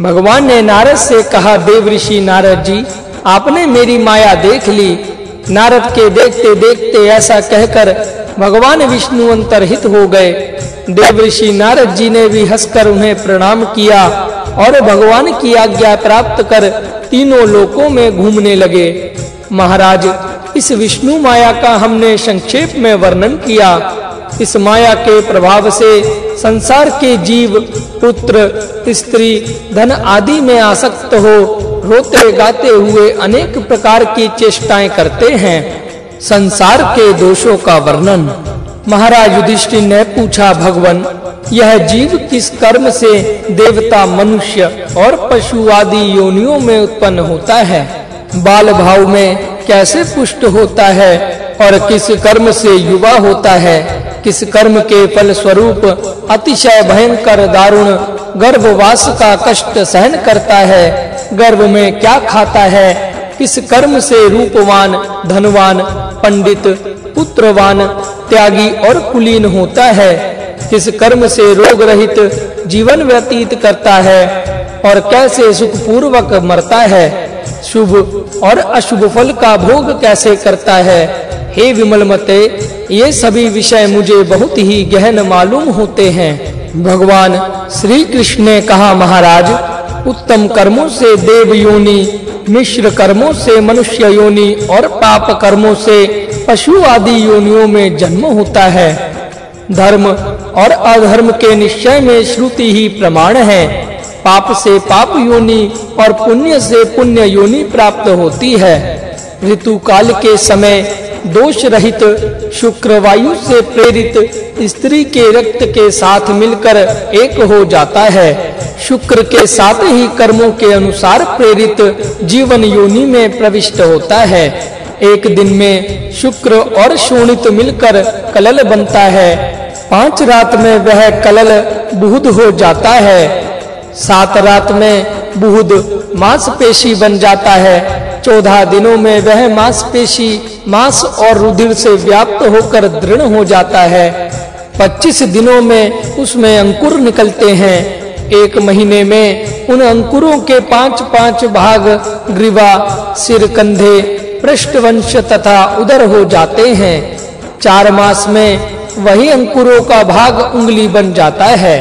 भगवान ने नारद से कहा, देव ऋषि नारद जी, आपने मेरी माया देख ली। नारद के देखते देखते ऐसा कहकर भगवान विष्णु अंतरहित हो गए। देव ऋषि नारद जी ने भी हंसकर उन्हें प्रणाम किया और भगवान की आज्ञा प्राप्त कर तीनों लोकों में घूमने लगे। महाराज, इस विष्णु माया का हमने संक्षेप में वर्णन किया। इस माया के प्रभाव से संसार के जीव, पुत्र, स्त्री, धन आदि में आसक्त हो, रोते गाते हुए अनेक प्रकार की चेष्टाएँ करते हैं। संसार के दोषों का वर्णन। महाराज युधिष्ठिर ने पूछा, भगवान, यह जीव किस कर्म से देवता, मनुष्य और पशु आदि योनियों में उत्पन्न होता है? बाल भाव में कैसे पुष्ट होता है और किस कर्म से युवा होता है? किस कर्म के फल स्वरूप अतिशय भयंकर दारुण गर्भवास का कष्ट सहन करता है? गर्भ में क्या खाता है? किस कर्म से रूपवान, धनवान, पंडित, पुत्रवान, त्यागी और कुलीन होता है? किस कर्म से रोग रहित जीवन व्यतीत करता है और कैसे सुख पूर्वक मरता है? शुभ और अशुभ फल का भोग कैसे करता है? हे विमल मते ये सभी विषय मुझे बहुत ही गहन मालूम होते हैं। भगवान श्री कृष्ण ने कहा, महाराज, उत्तम कर्मों से देव योनि, मिश्र कर्मों से मनुष्य योनि और पाप कर्मों से पशु आदि योनियों में जन्म होता है। धर्म और अधर्म के निश्चय में श्रुति ही प्रमाण है। पाप से पाप योनि और पुण्य से पुण्य योनि प्राप्त होती है। ऋतु काल के समय दोष रहित शुक्र वायु से प्रेरित स्त्री के रक्त के साथ मिलकर एक हो जाता है। शुक्र के साथ ही कर्मों के अनुसार प्रेरित जीवन योनि में प्रविष्ट होता है। एक दिन में शुक्र और शोणित मिलकर कलल बनता है। पाँच रात में वह कलल बुध हो जाता है। सात रात में बुध मांसपेशी बन जाता है। चौदह दिनों में वह मांसपेशी मांस और रुधिर से व्याप्त होकर दृढ़ हो जाता है। पच्चीस दिनों में उसमें अंकुर निकलते हैं। एक महीने में उन अंकुरों के पाँच पाँच भाग ग्रीवा सिर कंधे पृष्ठवंश तथा उदर हो जाते हैं। चार मास में वही अंकुरों का भाग उंगली बन जाता है।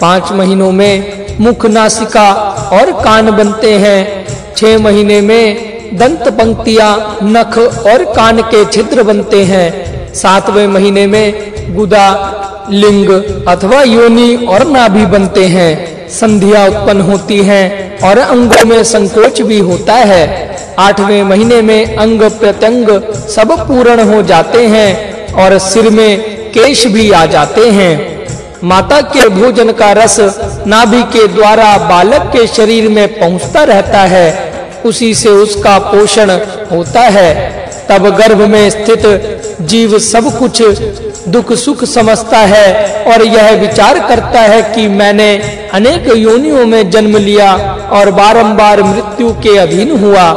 पाँच महीनों में मुख नासिका और कान बनते हैं। छह महीने में दंत पंक्तियाँ, नख और कान के छिद्र बनते हैं। सातवें महीने में गुदा, लिंग अथवा योनि और नाभि बनते हैं। संधिया उत्पन्न होती हैं और अंगों में संकोच भी होता है। आठवें महीने में अंग प्रत्यंग सब पूर्ण हो जाते हैं और सिर में केश भी आ जाते हैं। माता के भोजन का रस नाभि के द्वारा बालक के शरीर में पहुँचता रहता है। उसी से उसका पोषण होता है। तब गर्भ में स्थित जीव सब कुछ दुख सुख समझता है और यह विचार करता है कि मैंने अनेक योनियों में जन्म लिया और बारंबार मृत्यु के अधीन हुआ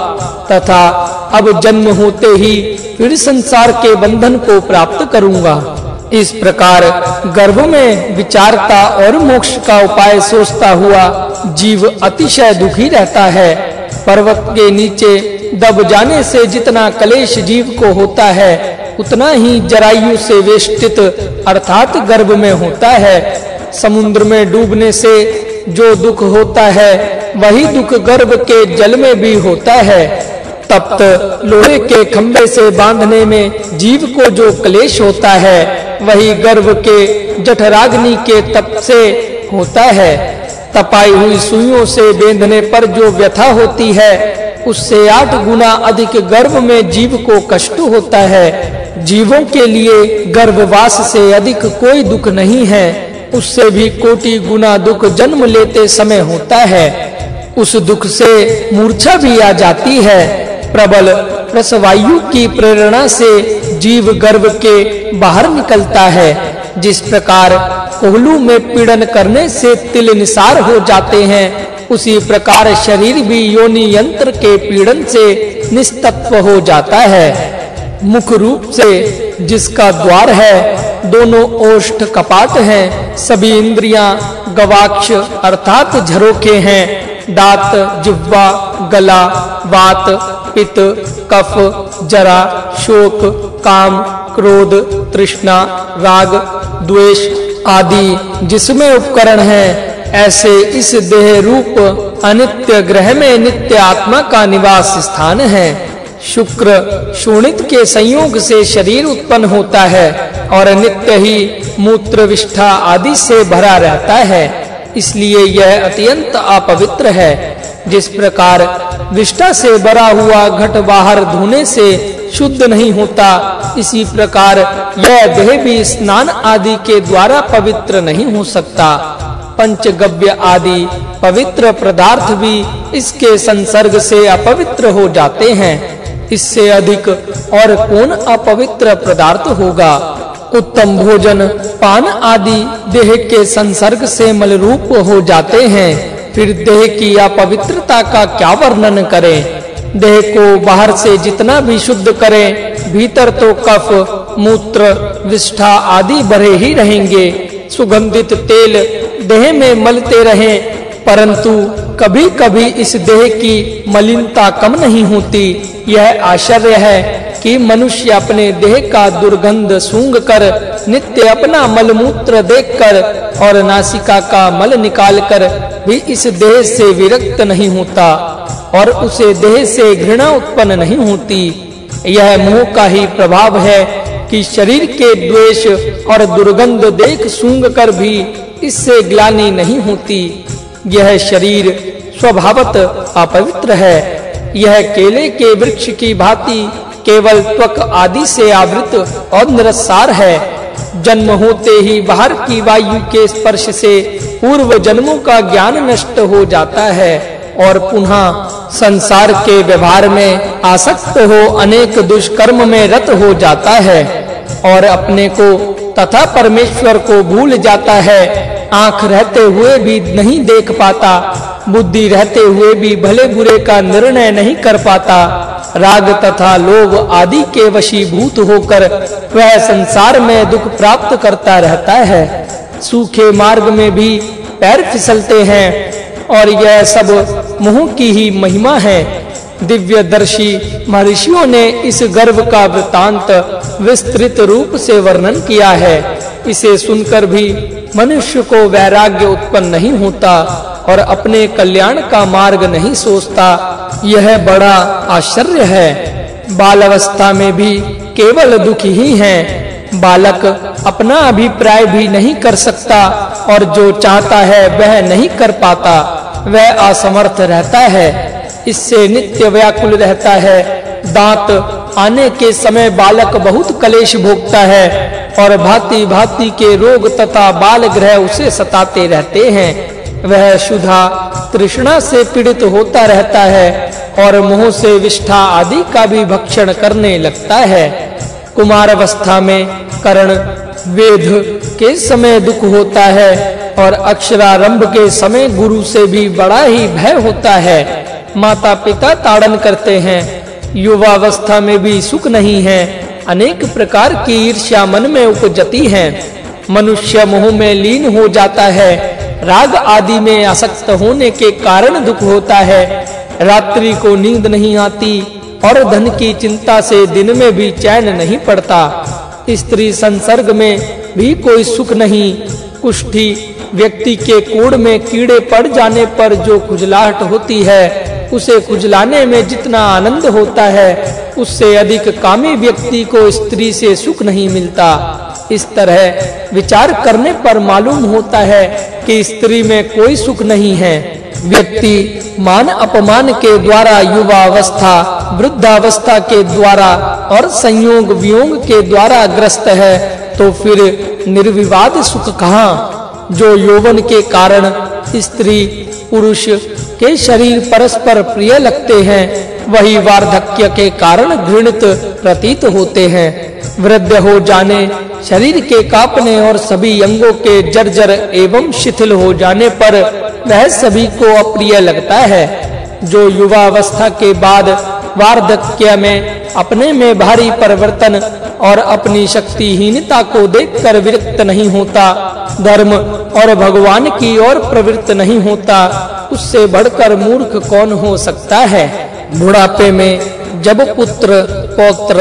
तथा अब जन्म होते ही फिर संसार के बंधन को प्राप्त करूँगा। इस प्रकार गर्भ में विचारता और मोक्ष का उपाय सोचता हुआ जीव अतिशय दुखी रहता है। पर्वत के नीचे दब जाने से जितना कलेश जीव को होता है, उतना ही जरायु से वेष्टित, अर्थात गर्भ में होता है। समुद्र में डूबने से जो दुख होता है, वही दुख गर्भ के जल में भी होता है। तप्त लोहे के खंभे से बांधने में जीव को जो क्लेश होता है, वही गर्भ के जठराग्नि के तप से होता है। तपाई हुई सुइयों से बेंधने पर जो व्यथा होती है, उससे आठ गुना अधिक गर्भ में जीव को कष्ट होता है। जीवों के लिए गर्भवास से अधिक कोई दुख नहीं है, उससे भी कोटि गुना दुख जन्म लेते समय होता है। उस दुख से मूर्छा भी आ जाती है। प्रबल प्रसवायु की प्रेरणा से जीव गर्भ के बाहर निकलता है। जिस प्रकार कोहलू में पीड़न करने से तिल निसार हो जाते हैं। उसी प्रकार शरीर भी योनि यंत्र के पीड़न से निस्तत्व हो जाता है। मुख रूप से जिसका द्वार है, दोनों ओष्ठ कपाट हैं, सभी इंद्रियाँ गवाक्ष अर्थात झरोखे हैं। दांत जिह्वा गला, वात, पित्त, कफ, जरा, शोक, काम, क्रोध, तृष्णा, राग, द्वेष आदि जिसमें उपकरण है, ऐसे इस देह रूप अनित्य ग्रह में नित्य आत्मा का निवास स्थान है। शुक्र शोणित के संयोग से शरीर उत्पन्न होता है और नित्य ही मूत्र विष्ठा आदि से भरा रहता है। इसलिए यह अत्यंत अपवित्र है। जिस प्रकार विष्ठा से भरा हुआ घट बाहर धोने से शुद्ध नहीं होता। इसी प्रकार यह देह भी स्नान आदि के द्वारा पवित्र नहीं हो सकता। पंचगव्य आदि पवित्र पदार्थ भी इसके संसर्ग से अपवित्र हो जाते हैं। इससे अधिक और कौन अपवित्र पदार्थ होगा? उत्तम भोजन, पान आदि देह के संसर्ग से मलरूप हो जाते हैं। फिर देह की अपवित्रता का क्या वर्णन करें? देह को बाहर से जितना भी शुद्ध करें, भीतर तो कफ, मूत्र, विष्ठा आदि भरे ही रहेंगे। सुगंधित तेल देह में मलते रहें, परंतु कभी-कभी इस देह की मलिनता कम नहीं होती। यह आश्चर्य है कि मनुष्य अपने देह का दुर्गंध सूंघ कर नित्य अपना मलमूत्र देखकर और नासिका का मल निकालकर भी इस देह से विरक्त नहीं होता। और उसे देह से घृणा उत्पन्न नहीं होती। यह मोह का ही प्रभाव है कि शरीर के द्वेष और दुर्गंध देख सूंघ कर भी इससे ग्लानि नहीं होती। यह शरीर स्वभावत अपवित्र है। यह केले के वृक्ष की भांति केवल त्वक आदि से आवृत और निरसार है। जन्म होते ही बाहर की वायु के स्पर्श से पूर्व जन्मों का ज्ञान नष्ट हो जाता है और पुनः संसार के व्यवहार में आसक्त हो, अनेक दुष्कर्म में रत हो जाता है और अपने को तथा परमेश्वर को भूल जाता है। आँख रहते हुए भी नहीं देख पाता, बुद्धि रहते हुए भी भले बुरे का निर्णय नहीं कर पाता। राग तथा लोभ आदि के वशीभूत होकर वह संसार में दुख प्राप्त करता रहता है। सूखे मार्ग में भी पैर फिसलते हैं और यह सब मोह की ही महिमा है। दिव्य दर्शी महर्षियों ने इस गर्व का वृतांत विस्तृत रूप से वर्णन किया है। इसे सुनकर भी मनुष्य को वैराग्य उत्पन्न नहीं होता और अपने कल्याण का मार्ग नहीं सोचता। यह बड़ा आश्चर्य है। बाल अवस्था में भी केवल दुख ही है। बालक अपना अभिप्राय भी नहीं कर सकता और जो चाहता है वह नहीं कर पाता। वह असमर्थ रहता है। इससे नित्य व्याकुल रहता है। दांत आने के समय बालक बहुत कलेश भोगता है और भांति भांति के रोग तथा बाल ग्रह उसे सताते रहते हैं। वह शुद्धा तृष्णा से पीड़ित होता रहता है और मुँह से विष्ठा आदि का भी भक्षण करने लगता है। कुमार अवस्था में करण, वेद के समय दुख होता है। और अक्षरारंभ के समय गुरु से भी बड़ा ही भय होता है। माता पिता ताड़न करते हैं। युवा अवस्था में भी सुख नहीं है। अनेक प्रकार की ईर्ष्या मन में उपजती है। मनुष्य मोह में लीन हो जाता है। राग आदि में आसक्त होने के कारण दुख होता है। रात्रि को नींद नहीं आती और धन की चिंता से दिन में भी चैन नहीं पड़ता। स्त्री संसर्ग में भी कोई सुख नहीं। कुष्ठी व्यक्ति के कोड़ में कीड़े पड़ जाने पर जो खुजलाहट होती है, उसे खुजलाने में जितना आनंद होता है, उससे अधिक कामी व्यक्ति को स्त्री से सुख नहीं मिलता। इस तरह विचार करने पर मालूम होता है कि स्त्री में कोई सुख नहीं है। व्यक्ति मान अपमान के द्वारा युवा अवस्था वृद्धावस्था के द्वारा और संयोग वियोग के द्वारा ग्रस्त है तो फिर निर्विवाद सुख कहाँ? जो यौवन के कारण स्त्री, पुरुष के शरीर परस्पर प्रिय लगते हैं, वही वार्धक्य के कारण घृणित प्रतीत होते हैं। वृद्ध हो जाने, शरीर के कापने और सभी अंगों के जर्जर एवं शिथिल हो जाने पर वह सभी को अप्रिय लगता है। जो युवा अवस्था के बाद वार्धक्य में अपने में भारी परिवर्तन और अपनी शक्तिहीनता को देखकर विरक्त नहीं होता। धर्म और भगवान की ओर प्रवृत्त नहीं होता। उससे बढ़कर मूर्ख कौन हो सकता है? बुढ़ापे में जब पुत्र, पौत्र,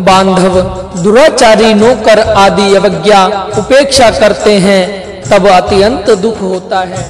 बांधव, दुराचारी नौकर आदि अवज्ञा उपेक्षा करते हैं, तब अत्यंत दुख होता है।